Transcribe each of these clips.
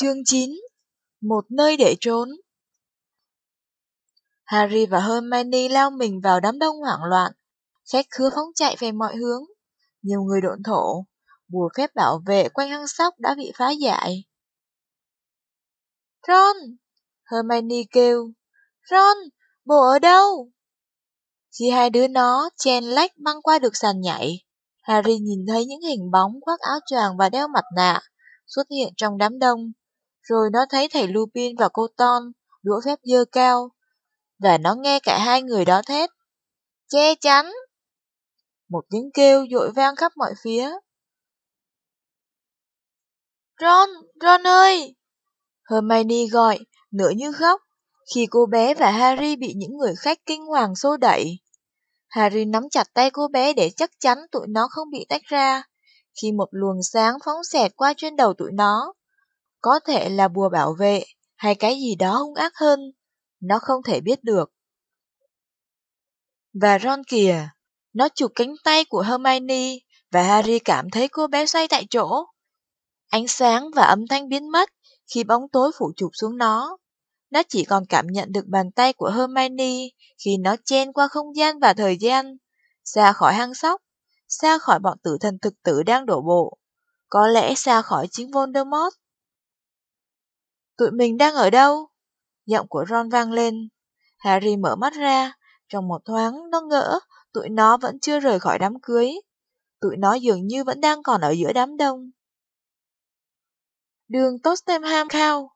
Chương 9 Một nơi để trốn Harry và Hermione lao mình vào đám đông hoảng loạn, khách khứa phóng chạy về mọi hướng. Nhiều người độn thổ, bùa phép bảo vệ quanh hang sóc đã bị phá giải. Ron! Hermione kêu. Ron! Bồ ở đâu? Khi hai đứa nó chen lách băng qua được sàn nhảy, Harry nhìn thấy những hình bóng khoác áo choàng và đeo mặt nạ xuất hiện trong đám đông. Rồi nó thấy thầy Lupin và cô Ton đũa phép dơ cao, và nó nghe cả hai người đó thét. Che chắn! Một tiếng kêu dội vang khắp mọi phía. Ron! Ron ơi! Hermione gọi, nửa như khóc, khi cô bé và Harry bị những người khách kinh hoàng xô đẩy. Harry nắm chặt tay cô bé để chắc chắn tụi nó không bị tách ra, khi một luồng sáng phóng xẹt qua trên đầu tụi nó. Có thể là bùa bảo vệ, hay cái gì đó hung ác hơn. Nó không thể biết được. Và Ron kìa, nó chụp cánh tay của Hermione và Harry cảm thấy cô bé xoay tại chỗ. Ánh sáng và âm thanh biến mất khi bóng tối phủ chụp xuống nó. Nó chỉ còn cảm nhận được bàn tay của Hermione khi nó chen qua không gian và thời gian, xa khỏi hang sóc, xa khỏi bọn tử thần thực tử đang đổ bộ, có lẽ xa khỏi chính Voldemort. Tụi mình đang ở đâu? Giọng của Ron vang lên. Harry mở mắt ra, trong một thoáng nó ngỡ tụi nó vẫn chưa rời khỏi đám cưới. Tụi nó dường như vẫn đang còn ở giữa đám đông. Đường Tottenham Cow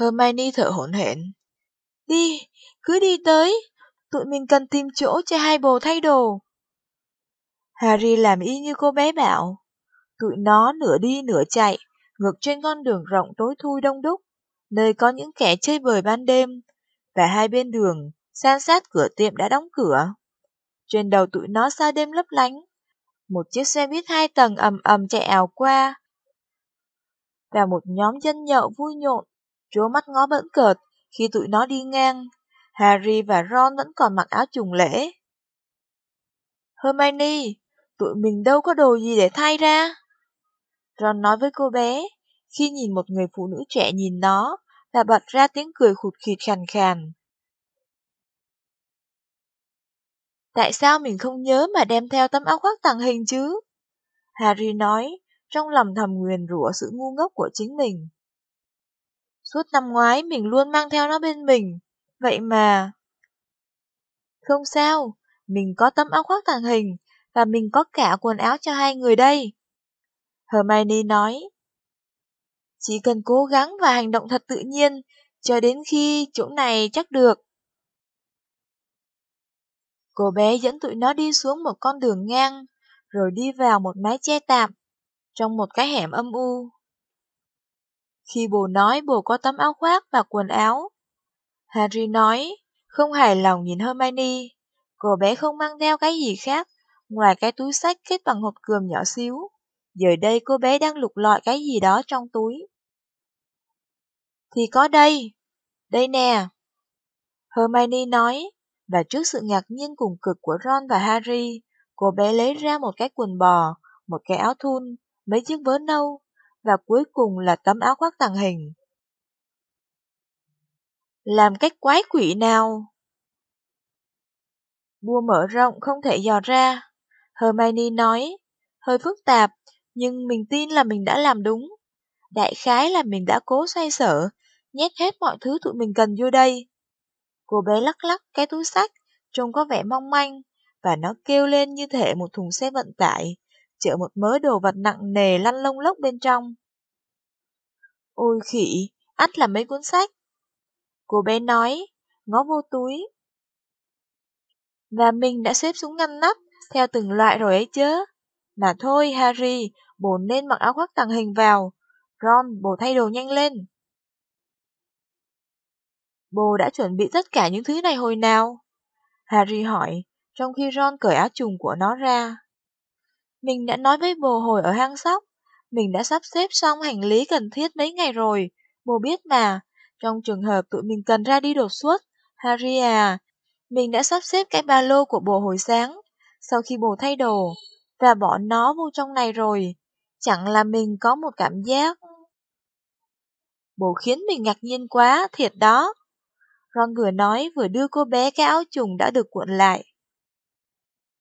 Hermione thở hổn hển. Đi, cứ đi tới, tụi mình cần tìm chỗ cho hai bồ thay đồ. Harry làm y như cô bé bảo. Tụi nó nửa đi nửa chạy, ngược trên con đường rộng tối thui đông đúc, nơi có những kẻ chơi bời ban đêm, và hai bên đường, san sát cửa tiệm đã đóng cửa. Trên đầu tụi nó xa đêm lấp lánh, một chiếc xe buýt hai tầng ầm ầm chạy ảo qua, và một nhóm dân nhậu vui nhộn, trố mắt ngó bẫn cợt khi tụi nó đi ngang. Harry và Ron vẫn còn mặc áo trùng lễ. Hermione, tụi mình đâu có đồ gì để thay ra. Ron nói với cô bé, khi nhìn một người phụ nữ trẻ nhìn nó, và bật ra tiếng cười khụt khịt khàn khàn. Tại sao mình không nhớ mà đem theo tấm áo khoác tàng hình chứ? Harry nói, trong lòng thầm nguyền rủa sự ngu ngốc của chính mình. Suốt năm ngoái mình luôn mang theo nó bên mình, vậy mà... Không sao, mình có tấm áo khoác tàng hình, và mình có cả quần áo cho hai người đây. Hermione nói. Chỉ cần cố gắng và hành động thật tự nhiên, cho đến khi chỗ này chắc được. Cô bé dẫn tụi nó đi xuống một con đường ngang, rồi đi vào một mái che tạm, trong một cái hẻm âm u. Khi bồ nói bồ có tấm áo khoác và quần áo, Harry nói, không hài lòng nhìn Hermione, cô bé không mang theo cái gì khác, ngoài cái túi sách kết bằng hộp cườm nhỏ xíu. Giờ đây cô bé đang lục lọi cái gì đó trong túi. Thì có đây, đây nè. Hermione nói, và trước sự ngạc nhiên cùng cực của Ron và Harry, cô bé lấy ra một cái quần bò, một cái áo thun, mấy chiếc vớ nâu, và cuối cùng là tấm áo khoác tàng hình. Làm cách quái quỷ nào? Bua mở rộng không thể dò ra. Hermione nói, hơi phức tạp, nhưng mình tin là mình đã làm đúng. Đại khái là mình đã cố xoay sở, nhét hết mọi thứ tụi mình cần vô đây. Cô bé lắc lắc cái túi sách, trông có vẻ mong manh, và nó kêu lên như thể một thùng xe vận tải, chở một mớ đồ vật nặng nề lăn lông lốc bên trong. Ôi khỉ, ắt là mấy cuốn sách. Cô bé nói, ngó vô túi. Và mình đã xếp xuống ngăn nắp, theo từng loại rồi ấy chứ. Mà thôi, Harry, bồ nên mặc áo khoác tàng hình vào. Ron, bồ thay đồ nhanh lên. Bồ đã chuẩn bị tất cả những thứ này hồi nào? Harry hỏi, trong khi Ron cởi áo trùng của nó ra. Mình đã nói với bồ hồi ở hang sóc, mình đã sắp xếp xong hành lý cần thiết mấy ngày rồi, bồ biết mà, trong trường hợp tụi mình cần ra đi đột xuất, Harry à, mình đã sắp xếp cái ba lô của bồ hồi sáng, sau khi bồ thay đồ, và bỏ nó vô trong này rồi. Chẳng là mình có một cảm giác Bố khiến mình ngạc nhiên quá, thiệt đó. Ron vừa nói vừa đưa cô bé cái áo trùng đã được cuộn lại.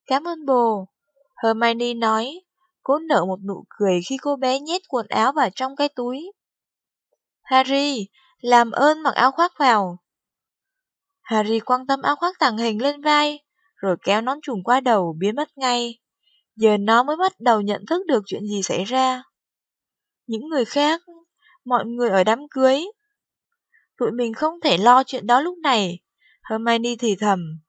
Cảm ơn bồ. Hermione nói, cố nở một nụ cười khi cô bé nhét quần áo vào trong cái túi. Harry, làm ơn mặc áo khoác vào. Harry quan tâm áo khoác tàng hình lên vai, rồi kéo nón trùm qua đầu biến mất ngay. Giờ nó mới bắt đầu nhận thức được chuyện gì xảy ra. Những người khác, mọi người ở đám cưới. Tụi mình không thể lo chuyện đó lúc này. Hermione thì thầm.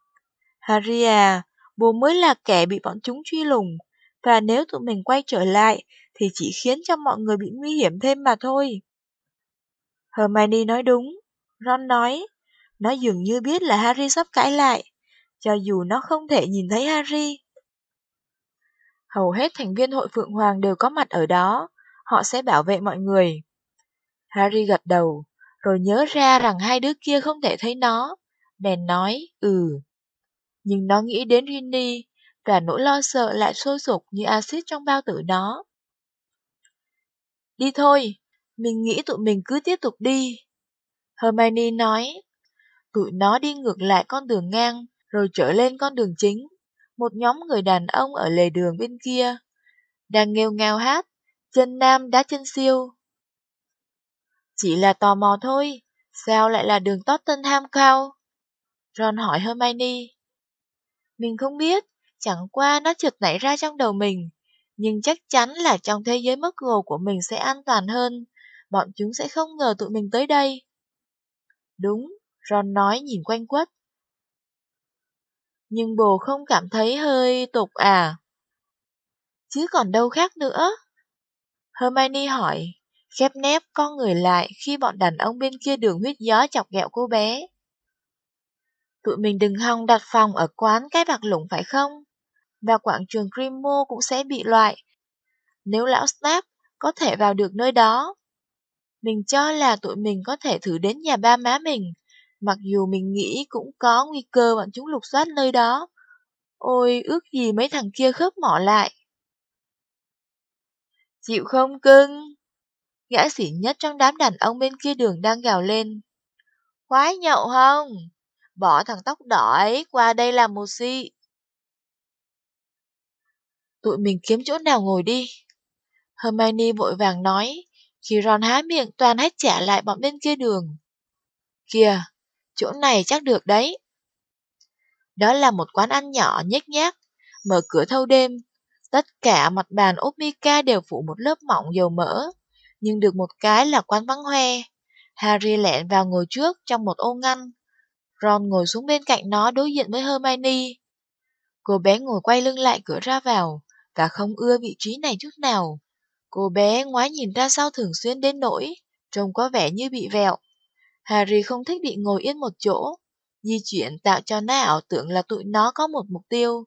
Harry à, bố mới là kẻ bị bọn chúng truy lùng, và nếu tụi mình quay trở lại thì chỉ khiến cho mọi người bị nguy hiểm thêm mà thôi. Hermione nói đúng, Ron nói, nó dường như biết là Harry sắp cãi lại, cho dù nó không thể nhìn thấy Harry. Hầu hết thành viên hội Phượng Hoàng đều có mặt ở đó, họ sẽ bảo vệ mọi người. Harry gật đầu, rồi nhớ ra rằng hai đứa kia không thể thấy nó, bèn nói, ừ. Nhưng nó nghĩ đến Ginny, và nỗi lo sợ lại sôi sục như axit trong bao tử nó. Đi thôi, mình nghĩ tụi mình cứ tiếp tục đi. Hermione nói, tụi nó đi ngược lại con đường ngang, rồi trở lên con đường chính. Một nhóm người đàn ông ở lề đường bên kia, đang nghêu ngao hát, chân nam đá chân siêu. Chỉ là tò mò thôi, sao lại là đường Tottenham Cow? Ron hỏi Hermione. Mình không biết, chẳng qua nó chợt nảy ra trong đầu mình, nhưng chắc chắn là trong thế giới mất gồ của mình sẽ an toàn hơn, bọn chúng sẽ không ngờ tụi mình tới đây. Đúng, Ron nói nhìn quanh quất. Nhưng bồ không cảm thấy hơi tục à? Chứ còn đâu khác nữa. Hermione hỏi, khép nép con người lại khi bọn đàn ông bên kia đường huyết gió chọc ghẹo cô bé. Tụi mình đừng hòng đặt phòng ở quán cái bạc lủng phải không? Và quảng trường Grimmo cũng sẽ bị loại. Nếu lão Snap có thể vào được nơi đó. Mình cho là tụi mình có thể thử đến nhà ba má mình, mặc dù mình nghĩ cũng có nguy cơ bọn chúng lục soát nơi đó. Ôi, ước gì mấy thằng kia khớp mỏ lại. Chịu không cưng? Gã xỉn nhất trong đám đàn ông bên kia đường đang gào lên. Khoái nhậu không? Bỏ thằng tóc đỏ ấy qua đây làm một si. Tụi mình kiếm chỗ nào ngồi đi. Hermione vội vàng nói, khi Ron há miệng toàn hết trả lại bọn bên kia đường. Kìa, chỗ này chắc được đấy. Đó là một quán ăn nhỏ nhếch nhác, mở cửa thâu đêm. Tất cả mặt bàn ốp mica đều phủ một lớp mỏng dầu mỡ, nhưng được một cái là quán vắng hoe. Harry lẹn vào ngồi trước trong một ô ngăn. Ron ngồi xuống bên cạnh nó đối diện với Hermione. Cô bé ngồi quay lưng lại cửa ra vào, và không ưa vị trí này chút nào. Cô bé ngoái nhìn ra sau thường xuyên đến nỗi, trông có vẻ như bị vẹo. Harry không thích bị ngồi yên một chỗ. Di chuyển tạo cho nó ảo tưởng là tụi nó có một mục tiêu.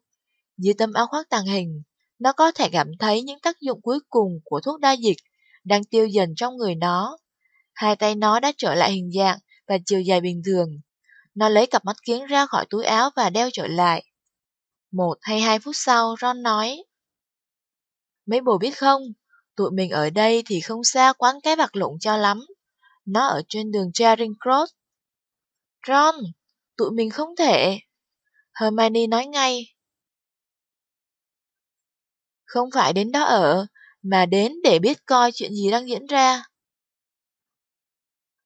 Dưới tấm áo khoác tàng hình, nó có thể cảm thấy những tác dụng cuối cùng của thuốc đa dịch đang tiêu dần trong người nó. Hai tay nó đã trở lại hình dạng và chiều dài bình thường. Nó lấy cặp mắt kiến ra khỏi túi áo và đeo trở lại. Một hay hai phút sau, Ron nói. Mấy bồ biết không, tụi mình ở đây thì không xa quán cái bạc lụng cho lắm. Nó ở trên đường Charing Cross. Ron, tụi mình không thể. Hermione nói ngay. Không phải đến đó ở, mà đến để biết coi chuyện gì đang diễn ra.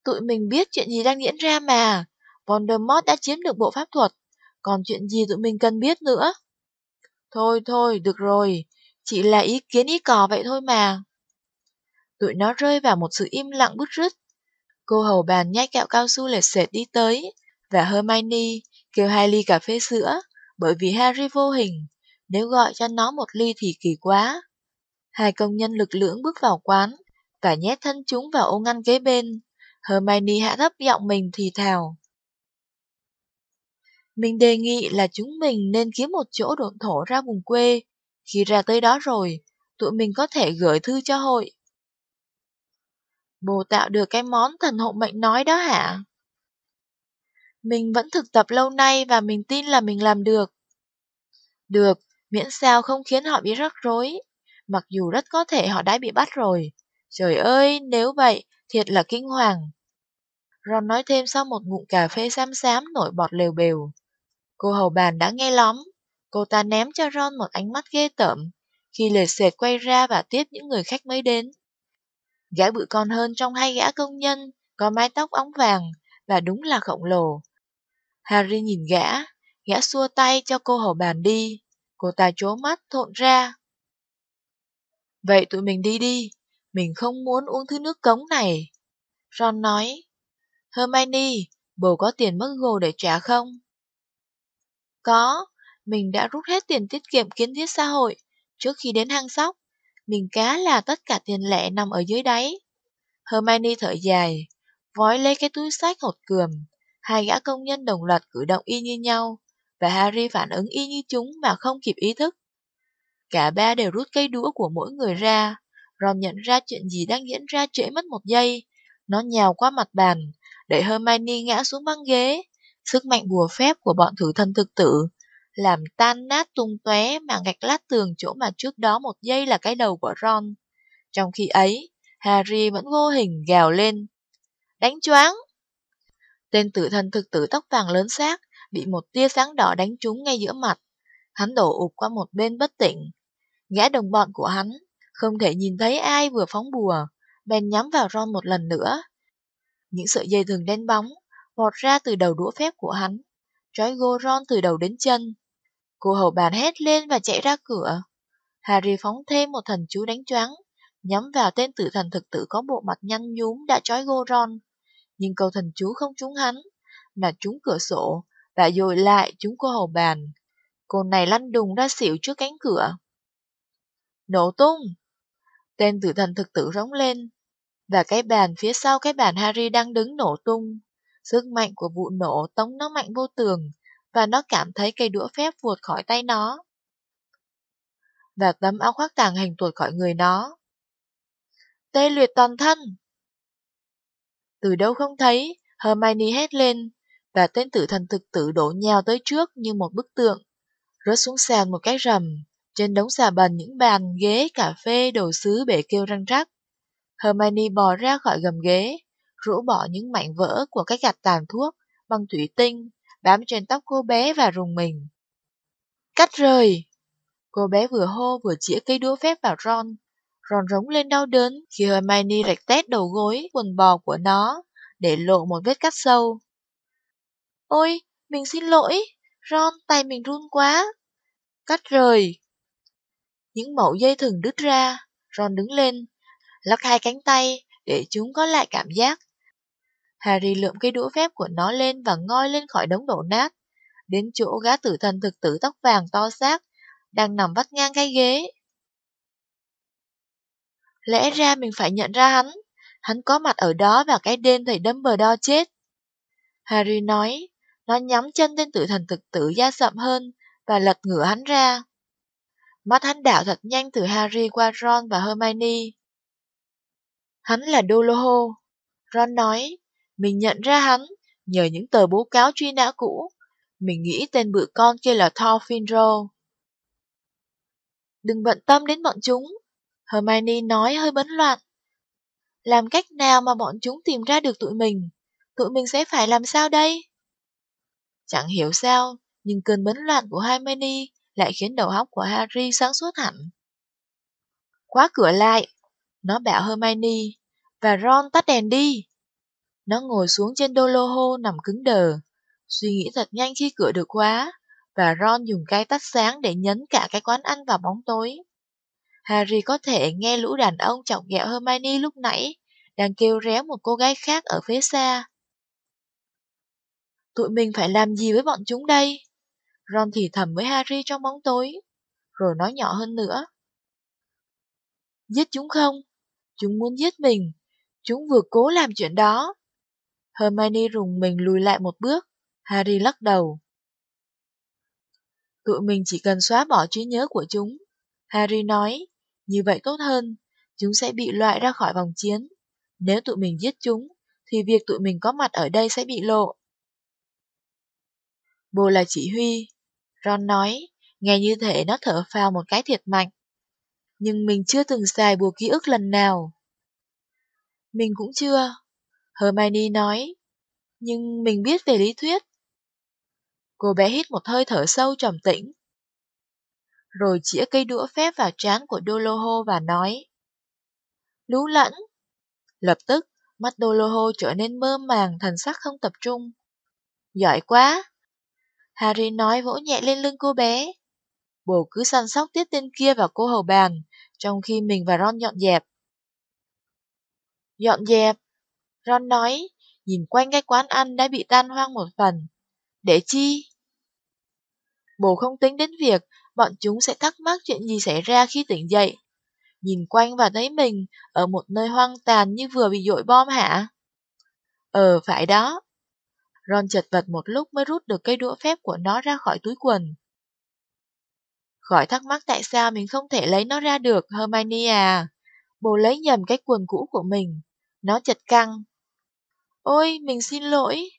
Tụi mình biết chuyện gì đang diễn ra mà. Voldemort đã chiếm được bộ pháp thuật, còn chuyện gì tụi mình cần biết nữa. Thôi thôi, được rồi, chỉ là ý kiến ý cò vậy thôi mà. Tụi nó rơi vào một sự im lặng bứt rứt. Cô hầu bàn nhét kẹo cao su lệt sệt đi tới, và Hermione kêu hai ly cà phê sữa, bởi vì Harry vô hình, nếu gọi cho nó một ly thì kỳ quá. Hai công nhân lực lưỡng bước vào quán, và nhét thân chúng vào ô ngăn kế bên. Hermione hạ thấp giọng mình thì thào. Mình đề nghị là chúng mình nên kiếm một chỗ độn thổ ra vùng quê. Khi ra tới đó rồi, tụi mình có thể gửi thư cho hội. Bồ tạo được cái món thần hộ mệnh nói đó hả? Mình vẫn thực tập lâu nay và mình tin là mình làm được. Được, miễn sao không khiến họ bị rắc rối. Mặc dù rất có thể họ đã bị bắt rồi. Trời ơi, nếu vậy, thiệt là kinh hoàng. Ron nói thêm sau một ngụm cà phê xám xám nổi bọt lều bều. Cô hầu bàn đã nghe lắm. Cô ta ném cho Ron một ánh mắt ghê tởm khi lệt xệt quay ra và tiếp những người khách mới đến. Gã bự con hơn trong hai gã công nhân, có mái tóc óng vàng và đúng là khổng lồ. Harry nhìn gã, gã xua tay cho cô hầu bàn đi. Cô ta chố mắt thộn ra. Vậy tụi mình đi đi, mình không muốn uống thứ nước cống này. Ron nói, Hermione, bồ có tiền mất gồ để trả không? Có, mình đã rút hết tiền tiết kiệm kiến thiết xã hội trước khi đến hang sóc miền cá là tất cả tiền lẻ nằm ở dưới đáy. Hermione thở dài, vói lấy cái túi sách hột cườm. Hai gã công nhân đồng loạt cử động y như nhau, và Harry phản ứng y như chúng mà không kịp ý thức. Cả ba đều rút cây đũa của mỗi người ra. Ron nhận ra chuyện gì đang diễn ra trễ mất một giây. Nó nhào qua mặt bàn, đẩy Hermione ngã xuống băng ghế. Sức mạnh bùa phép của bọn thử thân thực tử làm tan nát tung tóe mà gạch lát tường chỗ mà trước đó một giây là cái đầu của Ron. Trong khi ấy, Harry vẫn vô hình gào lên. Đánh choáng! Tên tử thần thực tử tóc vàng lớn xác bị một tia sáng đỏ đánh trúng ngay giữa mặt. Hắn đổ ụp qua một bên bất tỉnh. Gã đồng bọn của hắn không thể nhìn thấy ai vừa phóng bùa, bèn nhắm vào Ron một lần nữa. Những sợi dây thường đen bóng vọt ra từ đầu đũa phép của hắn, trói gô Ron từ đầu đến chân. Cô hầu bàn hét lên và chạy ra cửa. Harry phóng thêm một thần chú đánh choáng, nhắm vào tên tử thần thực tử có bộ mặt nhăn nhúm đã trói Goron. Nhưng câu thần chú không trúng hắn, mà trúng cửa sổ, và dồi lại trúng cô hầu bàn. Cô này lăn đùng ra xỉu trước cánh cửa. Nổ tung! Tên tử thần thực tử rống lên, và cái bàn phía sau cái bàn Harry đang đứng nổ tung. Sức mạnh của vụ nổ tống nó mạnh vô tường, và nó cảm thấy cây đũa phép vụt khỏi tay nó. Và tấm áo khoác tàng hình tuột khỏi người nó. Tê liệt toàn thân! Từ đâu không thấy, Hermione hét lên, và tên tử thần thực tử đổ nhào tới trước như một bức tượng, rớt xuống sàn một cái rầm, trên đống xà bần những bàn, ghế, cà phê, đồ sứ bể kêu răng rắc. Hermione bò ra khỏi gầm ghế, rũ bỏ những mảnh vỡ của cái gạt tàn thuốc bằng thủy tinh, bám trên tóc cô bé và rùng mình. Cắt rời! Cô bé vừa hô vừa chĩa cây đũa phép vào Ron. Ron rống lên đau đớn khi Hermione rạch tét đầu gối quần bò của nó, để lộ một vết cắt sâu. Ôi, mình xin lỗi, Ron, tay mình run quá. Cắt rời! Những mẩu dây thừng đứt ra, Ron đứng lên, lắc hai cánh tay để chúng có lại cảm giác. Harry lượm cây đũa phép của nó lên và ngoi lên khỏi đống đổ nát, đến chỗ gã tử thần thực tử tóc vàng to xác, đang nằm vắt ngang cái ghế. Lẽ ra mình phải nhận ra hắn, hắn có mặt ở đó vào cái đêm thầy Dumbledore chết. Harry nói, nó nhắm chân tên tử thần thực tử da sậm hơn và lật ngửa hắn ra. Mắt hắn đảo thật nhanh từ Harry qua Ron và Hermione. Hắn là Doloho. Ron nói, mình nhận ra hắn nhờ những tờ bố cáo truy nã cũ. Mình nghĩ tên bự con kia là Thor Finro. Đừng bận tâm đến bọn chúng. Hermione nói hơi bấn loạn. Làm cách nào mà bọn chúng tìm ra được tụi mình? Tụi mình sẽ phải làm sao đây? Chẳng hiểu sao, nhưng cơn bấn loạn của Hermione lại khiến đầu óc của Harry sáng suốt hẳn. Khóa cửa lại, nó bảo Hermione, và Ron tắt đèn đi. Nó ngồi xuống trên đô lô hô nằm cứng đờ, suy nghĩ thật nhanh khi cửa được khóa, và Ron dùng cái tắt sáng để nhấn cả cái quán ăn vào bóng tối. Harry có thể nghe lũ đàn ông chọc ghẹo Hermione lúc nãy, đang kêu réo một cô gái khác ở phía xa. Tụi mình phải làm gì với bọn chúng đây? Ron thì thầm với Harry trong bóng tối, rồi nói nhỏ hơn nữa. Giết chúng không? Chúng muốn giết mình. Chúng vừa cố làm chuyện đó. Hermione rùng mình lùi lại một bước. Harry lắc đầu. Tụi mình chỉ cần xóa bỏ trí nhớ của chúng. Harry nói, như vậy tốt hơn. Chúng sẽ bị loại ra khỏi vòng chiến. Nếu tụi mình giết chúng, thì việc tụi mình có mặt ở đây sẽ bị lộ. Bồ là chỉ huy. Ron nói, nghe như thể nó thở phào một cái thiệt mạnh. Nhưng mình chưa từng xài bùa ký ức lần nào. Mình cũng chưa. Hermione nói. Nhưng mình biết về lý thuyết. Cô bé hít một hơi thở sâu trầm tĩnh. Rồi chĩa cây đũa phép vào trán của Doloho và nói. Lú lẫn. Lập tức, mắt Doloho trở nên mơ màng, thần sắc không tập trung. Giỏi quá! Harry nói vỗ nhẹ lên lưng cô bé. Bồ cứ săn sóc tiếp tên kia vào cô hầu bàn, trong khi mình và Ron dọn dẹp. Dọn dẹp? Ron nói, nhìn quanh cái quán ăn đã bị tan hoang một phần. Để chi? Bồ không tính đến việc bọn chúng sẽ thắc mắc chuyện gì xảy ra khi tỉnh dậy. Nhìn quanh và thấy mình ở một nơi hoang tàn như vừa bị dội bom hả? Ờ, phải đó. Ron chật vật một lúc mới rút được cây đũa phép của nó ra khỏi túi quần. Khỏi thắc mắc tại sao mình không thể lấy nó ra được, Hermione à. Bồ lấy nhầm cái quần cũ của mình. Nó chật căng. Ôi, mình xin lỗi.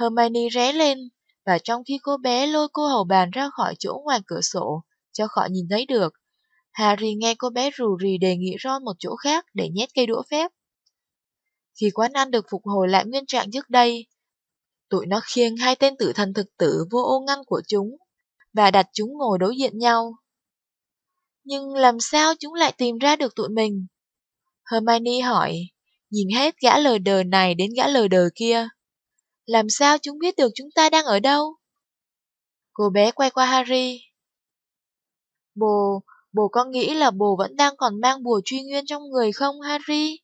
Hermione ré lên, và trong khi cô bé lôi cô hầu bàn ra khỏi chỗ ngoài cửa sổ, cho khỏi nhìn thấy được, Harry nghe cô bé rù rì đề nghị Ron một chỗ khác để nhét cây đũa phép. Khi quán ăn được phục hồi lại nguyên trạng trước đây, tụi nó khiêng hai tên tử thần thực tử vô ô ngăn của chúng và đặt chúng ngồi đối diện nhau. Nhưng làm sao chúng lại tìm ra được tụi mình? Hermione hỏi, nhìn hết gã lờ đờ này đến gã lờ đờ kia. Làm sao chúng biết được chúng ta đang ở đâu? Cô bé quay qua Harry. Bồ, bồ có nghĩ là bồ vẫn đang còn mang bùa truy nguyên trong người không, Harry?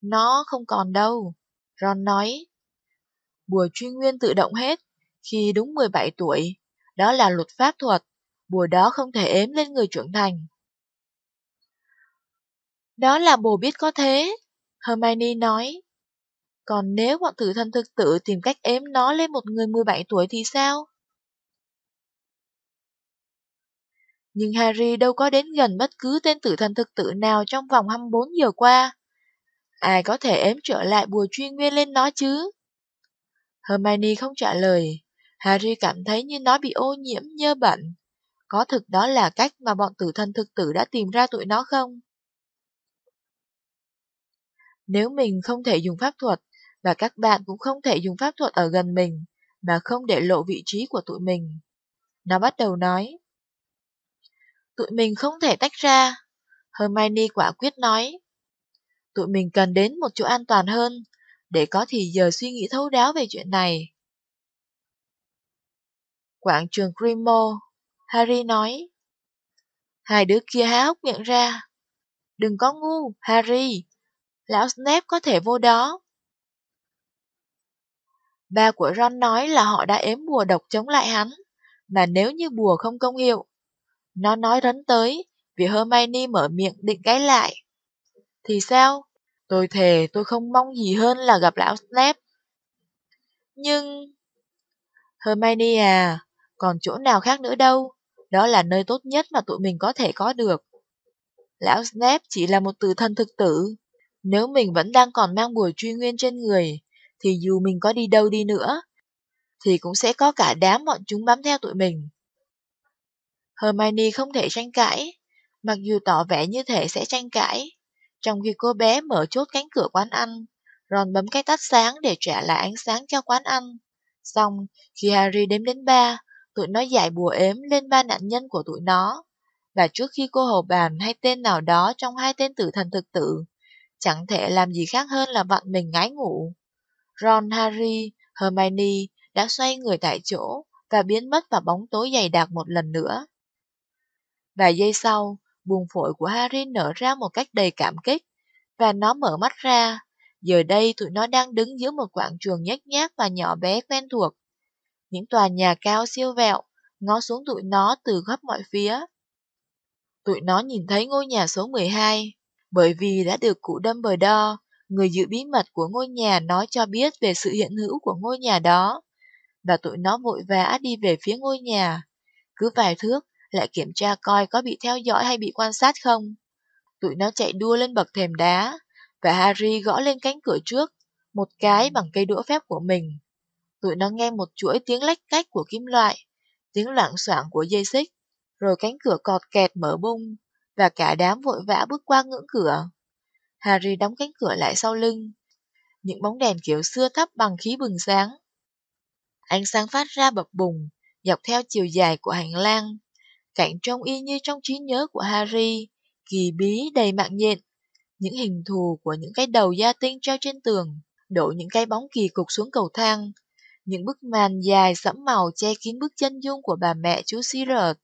Nó không còn đâu, Ron nói. Bùa truy nguyên tự động hết, khi đúng 17 tuổi. Đó là luật pháp thuật, bùa đó không thể ếm lên người trưởng thành. Đó là bồ biết có thế, Hermione nói. Còn nếu bọn tử thần thực tử tìm cách ếm nó lên một người 17 tuổi thì sao? Nhưng Harry đâu có đến gần bất cứ tên tử thần thực tử nào trong vòng 24 giờ qua. Ai có thể ếm trở lại bùa truy nguyên lên nó chứ? Hermione không trả lời. Harry cảm thấy như nó bị ô nhiễm, nhơ bẩn. Có thực đó là cách mà bọn tử thần thực tử đã tìm ra tụi nó không? Nếu mình không thể dùng pháp thuật, và các bạn cũng không thể dùng pháp thuật ở gần mình, mà không để lộ vị trí của tụi mình. Nó bắt đầu nói. Tụi mình không thể tách ra. Hermione quả quyết nói. Tụi mình cần đến một chỗ an toàn hơn, để có thì giờ suy nghĩ thấu đáo về chuyện này. Quảng trường Grimmo Harry nói. Hai đứa kia há hốc miệng ra. Đừng có ngu, Harry. Lão Snape có thể vô đó. Ba của Ron nói là họ đã ếm bùa độc chống lại hắn, mà nếu như bùa không công hiệu. Nó nói rấn tới, vì Hermione mở miệng định cãi lại. Thì sao? Tôi thề tôi không mong gì hơn là gặp lão Snape. Nhưng... Hermione à, còn chỗ nào khác nữa đâu. Đó là nơi tốt nhất mà tụi mình có thể có được. Lão Snape chỉ là một từ thân thực tử. Nếu mình vẫn đang còn mang bùa truy nguyên trên người, thì dù mình có đi đâu đi nữa, thì cũng sẽ có cả đám bọn chúng bám theo tụi mình. Hermione không thể tranh cãi, mặc dù tỏ vẻ như thể sẽ tranh cãi. Trong khi cô bé mở chốt cánh cửa quán ăn, Ron bấm cái tắt sáng để trả lại ánh sáng cho quán ăn. Xong, khi Harry đếm đến ba, tụi nó giải bùa ếm lên ba nạn nhân của tụi nó. Và trước khi cô hầu bàn hay tên nào đó trong hai tên tử thần thực tử, chẳng thể làm gì khác hơn là vặn mình ngái ngủ. Ron, Harry, Hermione đã xoay người tại chỗ và biến mất vào bóng tối dày đặc một lần nữa. Vài giây sau, buồng phổi của Harry nở ra một cách đầy cảm kích, và nó mở mắt ra. Giờ đây tụi nó đang đứng giữa một quảng trường nhếch nhác và nhỏ bé quen thuộc. Những tòa nhà cao siêu vẹo, ngó xuống tụi nó từ khắp mọi phía. Tụi nó nhìn thấy ngôi nhà số 12, bởi vì đã được cụ Dumbledore, người giữ bí mật của ngôi nhà nói cho biết về sự hiện hữu của ngôi nhà đó. Và tụi nó vội vã đi về phía ngôi nhà. Cứ vài thước, lại kiểm tra coi có bị theo dõi hay bị quan sát không. Tụi nó chạy đua lên bậc thềm đá, và Harry gõ lên cánh cửa trước, một cái bằng cây đũa phép của mình. Tụi nó nghe một chuỗi tiếng lách cách của kim loại, tiếng loạn soạn của dây xích, rồi cánh cửa cọt kẹt mở bung, và cả đám vội vã bước qua ngưỡng cửa. Harry đóng cánh cửa lại sau lưng. Những bóng đèn kiểu xưa thấp bằng khí bừng sáng. Ánh sáng phát ra bập bùng, dọc theo chiều dài của hành lang. Cảnh trông y như trong trí nhớ của Harry, kỳ bí đầy mạng nhện. Những hình thù của những cái đầu da tinh treo trên tường, đổ những cái bóng kỳ cục xuống cầu thang. Những bức màn dài sẫm màu che kín bức chân dung của bà mẹ chú Sirius.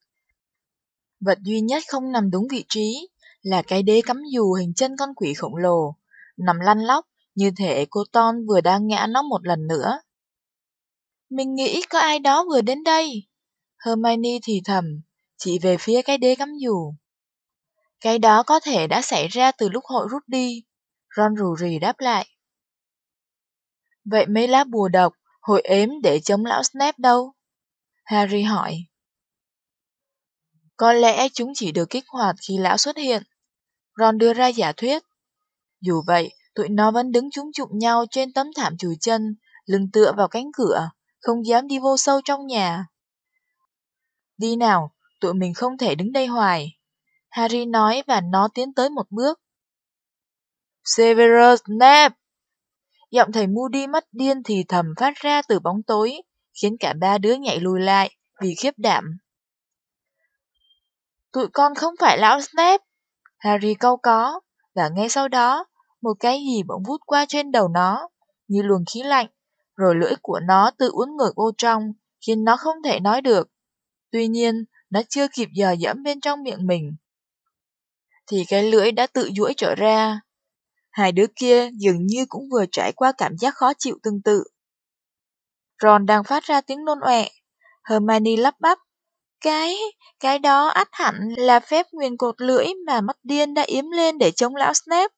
Vật duy nhất không nằm đúng vị trí là cái đế cắm dù hình chân con quỷ khổng lồ, nằm lăn lóc như thể cô Ton vừa đang ngã nó một lần nữa. Mình nghĩ có ai đó vừa đến đây. Hermione thì thầm, chỉ về phía cái đế cắm dù. Cái đó có thể đã xảy ra từ lúc hội rút đi. Ron rù rì đáp lại. Vậy mấy lá bùa độc, hội ếm để chống lão Snape đâu? Harry hỏi. Có lẽ chúng chỉ được kích hoạt khi lão xuất hiện. Ron đưa ra giả thuyết. Dù vậy, tụi nó vẫn đứng chúng chụm nhau trên tấm thảm chùi chân, lưng tựa vào cánh cửa, không dám đi vô sâu trong nhà. Đi nào, tụi mình không thể đứng đây hoài. Harry nói và nó tiến tới một bước. Severus Snape! Giọng thầy Moody mất điên thì thầm phát ra từ bóng tối, khiến cả ba đứa nhảy lùi lại vì khiếp đảm. Tụi con không phải lão Snape. Harry câu có, và ngay sau đó, một cái gì bỗng vút qua trên đầu nó, như luồng khí lạnh, rồi lưỡi của nó tự uốn ngược vô trong, khiến nó không thể nói được. Tuy nhiên, nó chưa kịp giờ dẫm bên trong miệng mình. Thì cái lưỡi đã tự duỗi trở ra. Hai đứa kia dường như cũng vừa trải qua cảm giác khó chịu tương tự. Ron đang phát ra tiếng nôn ọe. Hermione lắp bắp. Cái, cái đó ắt hẳn là phép nguyền cột lưỡi mà mắt điên đã yếm lên để chống lão Snape.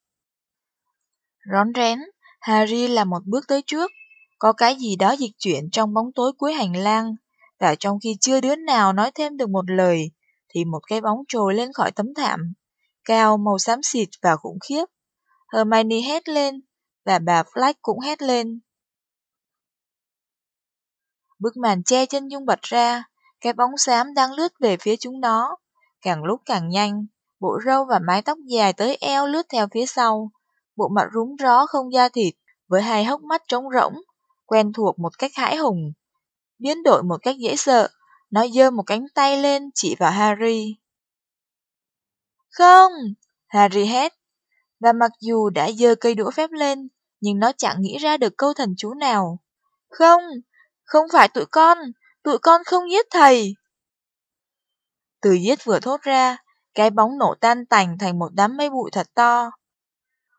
Rón rén, Harry là một bước tới trước. Có cái gì đó dịch chuyển trong bóng tối cuối hành lang, và trong khi chưa đứa nào nói thêm được một lời, thì một cái bóng trồi lên khỏi tấm thảm, cao màu xám xịt và khủng khiếp. Hermione hét lên, và bà Flack cũng hét lên. Bức màn che chân dung bật ra, cái bóng xám đang lướt về phía chúng nó, càng lúc càng nhanh, bộ râu và mái tóc dài tới eo lướt theo phía sau, bộ mặt rúng ró không da thịt, với hai hốc mắt trống rỗng, quen thuộc một cách hãi hùng. Biến đổi một cách dễ sợ, nó giơ một cánh tay lên chỉ vào Harry. Không! Harry hét. Và mặc dù đã giơ cây đũa phép lên, nhưng nó chẳng nghĩ ra được câu thần chú nào. Không! Không phải tụi con! Tụi con không giết thầy! Từ giết vừa thốt ra, cái bóng nổ tan tành thành một đám mây bụi thật to.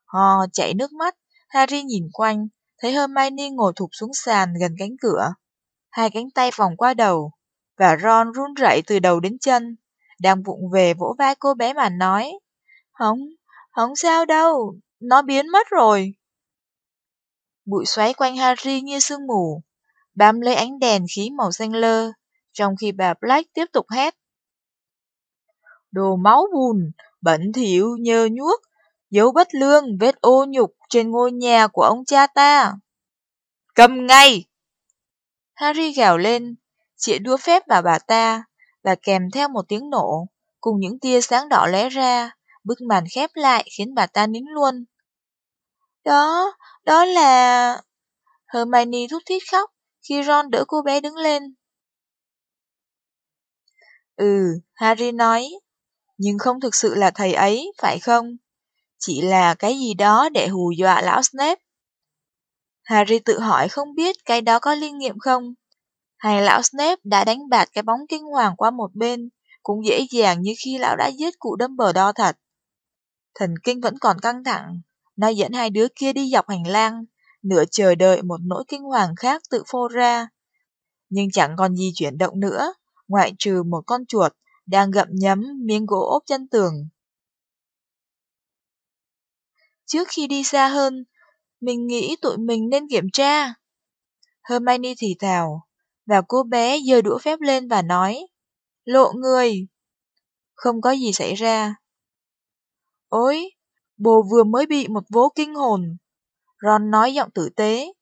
Hò chảy nước mắt, Harry nhìn quanh, thấy Hermione ngồi thụp xuống sàn gần cánh cửa. Hai cánh tay vòng qua đầu, và Ron run rẩy từ đầu đến chân, đang vụng về vỗ vai cô bé mà nói. Không, không sao đâu, nó biến mất rồi. Bụi xoáy quanh Harry như sương mù, bám lấy ánh đèn khí màu xanh lơ, trong khi bà Black tiếp tục hét. Đồ máu bùn, bẩn thỉu nhơ nhuốc, dấu bất lương, vết ô nhục trên ngôi nhà của ông cha ta. Cầm ngay! Harry gào lên, chĩa đũa phép vào bà ta, và kèm theo một tiếng nổ, cùng những tia sáng đỏ lóe ra, bức màn khép lại khiến bà ta nín luôn. Đó, đó là... Hermione thúc thiết khóc khi Ron đỡ cô bé đứng lên. Ừ, Harry nói, nhưng không thực sự là thầy ấy, phải không? Chỉ là cái gì đó để hù dọa lão Snape. Harry tự hỏi không biết cái đó có liên nghiệm không? Hay lão Snape đã đánh bạt cái bóng kinh hoàng qua một bên, cũng dễ dàng như khi lão đã giết cụ đâm bờ đo thật. Thần kinh vẫn còn căng thẳng, nó dẫn hai đứa kia đi dọc hành lang, nửa chờ đợi một nỗi kinh hoàng khác tự phô ra. Nhưng chẳng còn gì chuyển động nữa, ngoại trừ một con chuột đang gậm nhấm miếng gỗ ốp chân tường. Trước khi đi xa hơn, mình nghĩ tụi mình nên kiểm tra. Hermione thì thào, và cô bé giơ đũa phép lên và nói, lộ người. Không có gì xảy ra. Ôi, bồ vừa mới bị một vố kinh hồn. Ron nói giọng tử tế,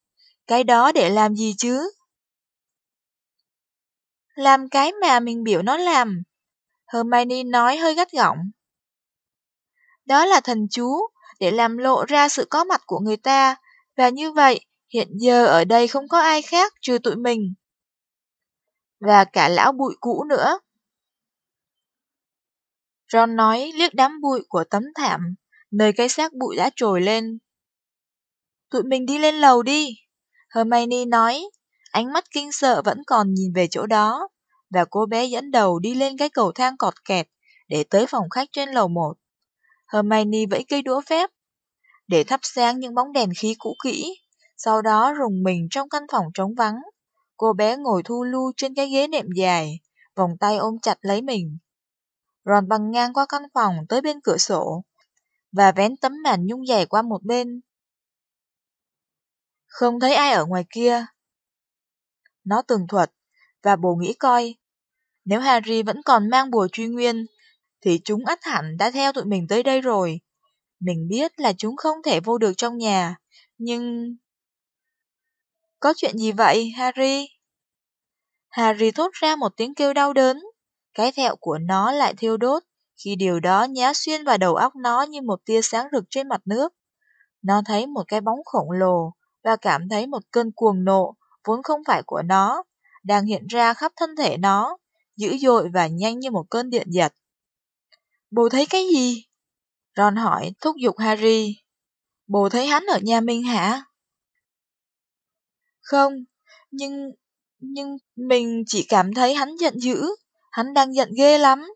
cái đó để làm gì chứ? Làm cái mà mình biểu nó làm. Hermione nói hơi gắt gỏng. Đó là thần chú, để làm lộ ra sự có mặt của người ta, và như vậy, hiện giờ ở đây không có ai khác trừ tụi mình. Và cả lão bụi cũ nữa. Ron nói liếc đám bụi của tấm thảm, nơi cái xác bụi đã trồi lên. Tụi mình đi lên lầu đi. Hermione nói, ánh mắt kinh sợ vẫn còn nhìn về chỗ đó, và cô bé dẫn đầu đi lên cái cầu thang cọt kẹt để tới phòng khách trên lầu 1. Hermione vẫy cây đũa phép để thắp sáng những bóng đèn khí cũ kỹ, sau đó rùng mình trong căn phòng trống vắng. Cô bé ngồi thu lu trên cái ghế nệm dài, vòng tay ôm chặt lấy mình. Ron băng ngang qua căn phòng tới bên cửa sổ, và vén tấm màn nhung dày qua một bên. Không thấy ai ở ngoài kia. Nó tường thuật, và bồ nghĩ coi, nếu Harry vẫn còn mang bùa truy nguyên, thì chúng ắt hẳn đã theo tụi mình tới đây rồi. Mình biết là chúng không thể vô được trong nhà, nhưng... Có chuyện gì vậy, Harry? Harry thốt ra một tiếng kêu đau đớn. Cái thẹo của nó lại thiêu đốt, khi điều đó nhá xuyên vào đầu óc nó như một tia sáng rực trên mặt nước. Nó thấy một cái bóng khổng lồ và cảm thấy một cơn cuồng nộ, vốn không phải của nó, đang hiện ra khắp thân thể nó, dữ dội và nhanh như một cơn điện giật. Bồ thấy cái gì? Ron hỏi, thúc giục Harry. Bồ thấy hắn ở nhà mình hả? Không, nhưng... nhưng mình chỉ cảm thấy hắn giận dữ, hắn đang giận ghê lắm.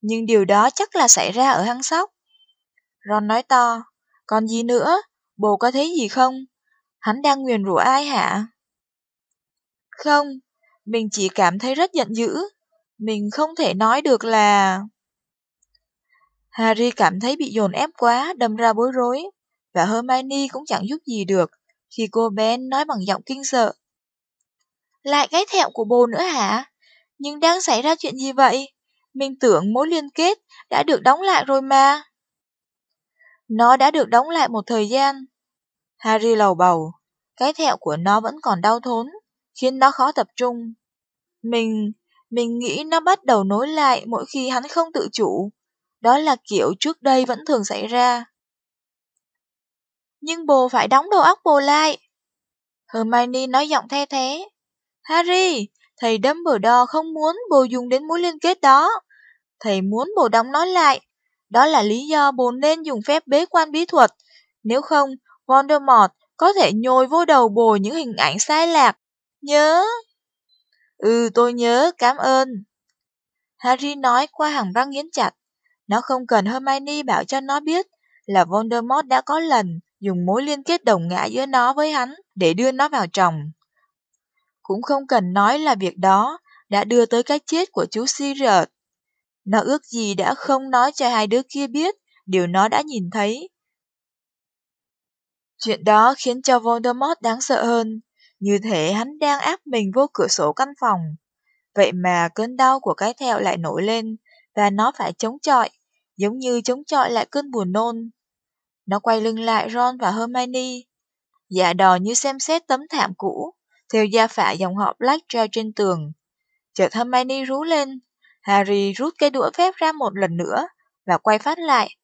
Nhưng điều đó chắc là xảy ra ở hang sóc. Ron nói to, còn gì nữa, bồ có thấy gì không? Hắn đang nguyền rủa ai hả? Không, mình chỉ cảm thấy rất giận dữ. Mình không thể nói được là... Harry cảm thấy bị dồn ép quá, đâm ra bối rối, và Hermione cũng chẳng giúp gì được khi cô bé nói bằng giọng kinh sợ. Lại cái thẹo của bồ nữa hả? Nhưng đang xảy ra chuyện gì vậy? Mình tưởng mối liên kết đã được đóng lại rồi mà. Nó đã được đóng lại một thời gian. Harry lầu bầu, cái thẹo của nó vẫn còn đau thốn, khiến nó khó tập trung. Mình, mình nghĩ nó bắt đầu nối lại mỗi khi hắn không tự chủ. Đó là kiểu trước đây vẫn thường xảy ra. Nhưng bồ phải đóng đầu óc bồ lại. Hermione nói giọng the thế. Harry, thầy Dumbledore không muốn bồ dùng đến mối liên kết đó. Thầy muốn bồ đóng nó lại. Đó là lý do bồn nên dùng phép bế quan bí thuật. Nếu không, Voldemort có thể nhồi vô đầu bồ những hình ảnh sai lạc. Nhớ. Ừ, tôi nhớ, cảm ơn. Harry nói qua hàng răng nghiến chặt. Nó không cần Hermione bảo cho nó biết là Voldemort đã có lần dùng mối liên kết đồng ngã giữa nó với hắn để đưa nó vào chồng. Cũng không cần nói là việc đó đã đưa tới cái chết của chú Sirius. Nó ước gì đã không nói cho hai đứa kia biết điều nó đã nhìn thấy. Chuyện đó khiến cho Voldemort đáng sợ hơn, như thể hắn đang áp mình vô cửa sổ căn phòng. Vậy mà cơn đau của cái thẹo lại nổi lên, và nó phải chống chọi, giống như chống chọi lại cơn buồn nôn. Nó quay lưng lại Ron và Hermione, dạ đò như xem xét tấm thảm cũ, theo gia phả dòng họ Black treo trên tường. Chợt Hermione rú lên, Harry rút cây đũa phép ra một lần nữa và quay phát lại.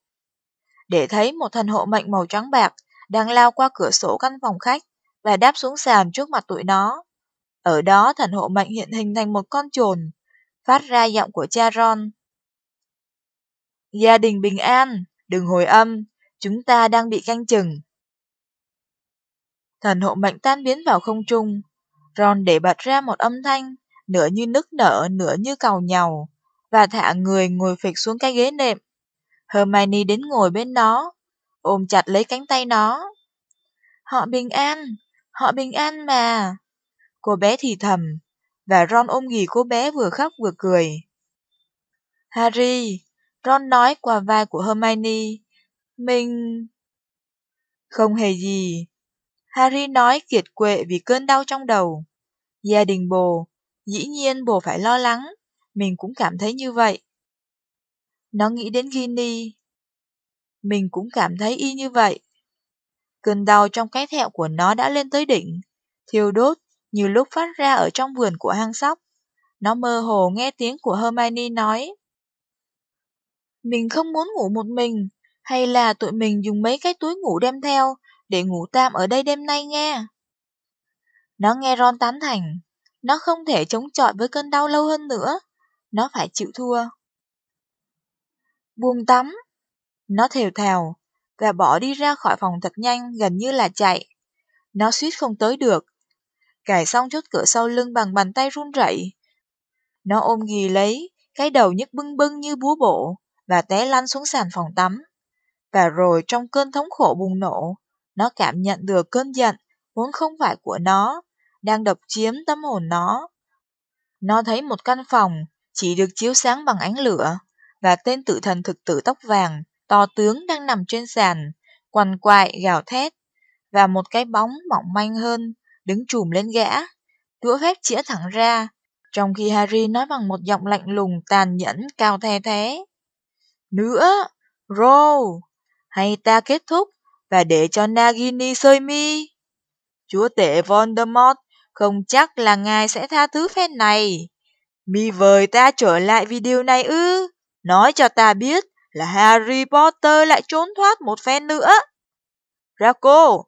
Để thấy một thần hộ mệnh màu trắng bạc đang lao qua cửa sổ căn phòng khách và đáp xuống sàn trước mặt tụi nó. Ở đó thần hộ mệnh hiện hình thành một con trồn, phát ra giọng của cha Ron. Gia đình bình an, đừng hồi âm, chúng ta đang bị canh chừng. Thần hộ mệnh tan biến vào không trung, Ron để bật ra một âm thanh, nửa như nức nở, nửa như cầu nhầu, và thả người ngồi phịch xuống cái ghế nệm. Hermione đến ngồi bên nó, ôm chặt lấy cánh tay nó. Họ bình an, họ bình an mà. Cô bé thì thầm, và Ron ôm ghì cô bé vừa khóc vừa cười. Harry, Ron nói qua vai của Hermione, mình... Không hề gì. Harry nói kiệt quệ vì cơn đau trong đầu. Gia đình bồ, dĩ nhiên bồ phải lo lắng, mình cũng cảm thấy như vậy. Nó nghĩ đến Ginny. Mình cũng cảm thấy y như vậy. Cơn đau trong cái thẹo của nó đã lên tới đỉnh, thiêu đốt như lúc phát ra ở trong vườn của hang sóc. Nó mơ hồ nghe tiếng của Hermione nói. Mình không muốn ngủ một mình, Hay là tụi mình dùng mấy cái túi ngủ đem theo để ngủ tạm ở đây đêm nay nghe? Nó nghe Ron tán thành. Nó không thể chống chọi với cơn đau lâu hơn nữa. Nó phải chịu thua. Buông tắm. Nó thều thào và bỏ đi ra khỏi phòng thật nhanh gần như là chạy. Nó suýt không tới được. Cài xong chốt cửa sau lưng bằng bàn tay run rẩy. Nó ôm ghì lấy, cái đầu nhức bưng bưng như búa bộ, và té lăn xuống sàn phòng tắm. Và rồi trong cơn thống khổ bùng nổ, nó cảm nhận được cơn giận, vốn không phải của nó, đang độc chiếm tâm hồn nó. Nó thấy một căn phòng chỉ được chiếu sáng bằng ánh lửa, và tên tự thần thực tử tóc vàng, to tướng đang nằm trên sàn, quằn quại gào thét, và một cái bóng mỏng manh hơn, đứng chùm lên gã, đũa phép chĩa thẳng ra, trong khi Harry nói bằng một giọng lạnh lùng tàn nhẫn cao the thế. Nữa, Ro, hay ta kết thúc và để cho Nagini sơi mi? Chúa tể Voldemort không chắc là ngài sẽ tha thứ phen này. Mi vời ta trở lại vì điều này ư? Nói cho ta biết là Harry Potter lại trốn thoát một phen nữa. Draco,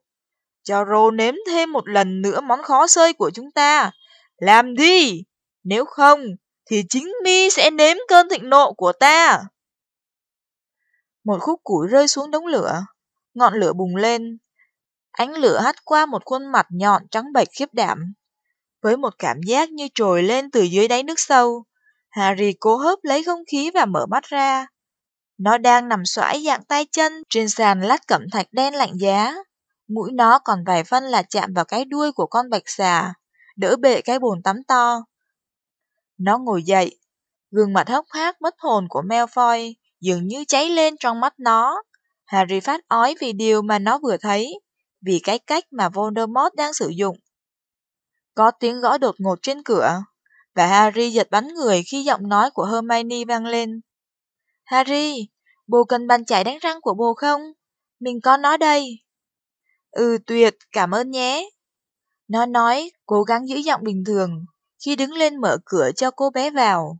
cho Rô nếm thêm một lần nữa món khó xơi của chúng ta. Làm đi! Nếu không, thì chính mi sẽ nếm cơn thịnh nộ của ta. Một khúc củi rơi xuống đống lửa, ngọn lửa bùng lên. Ánh lửa hắt qua một khuôn mặt nhọn trắng bệch khiếp đảm. Với một cảm giác như trồi lên từ dưới đáy nước sâu, Harry cố hớp lấy không khí và mở mắt ra. Nó đang nằm xoãi dạng tay chân trên sàn lát cẩm thạch đen lạnh giá. Mũi nó còn vài phân là chạm vào cái đuôi của con bạch xà, đỡ bệ cái bồn tắm to. Nó ngồi dậy, gương mặt hốc hác mất hồn của Malfoy dường như cháy lên trong mắt nó. Harry phát ói vì điều mà nó vừa thấy, vì cái cách mà Voldemort đang sử dụng. Có tiếng gõ đột ngột trên cửa, và Harry giật bắn người khi giọng nói của Hermione vang lên. Harry, bồ cần bàn chải đánh răng của bồ không? Mình có nó đây. Ừ tuyệt, cảm ơn nhé. Nó nói, cố gắng giữ giọng bình thường, khi đứng lên mở cửa cho cô bé vào.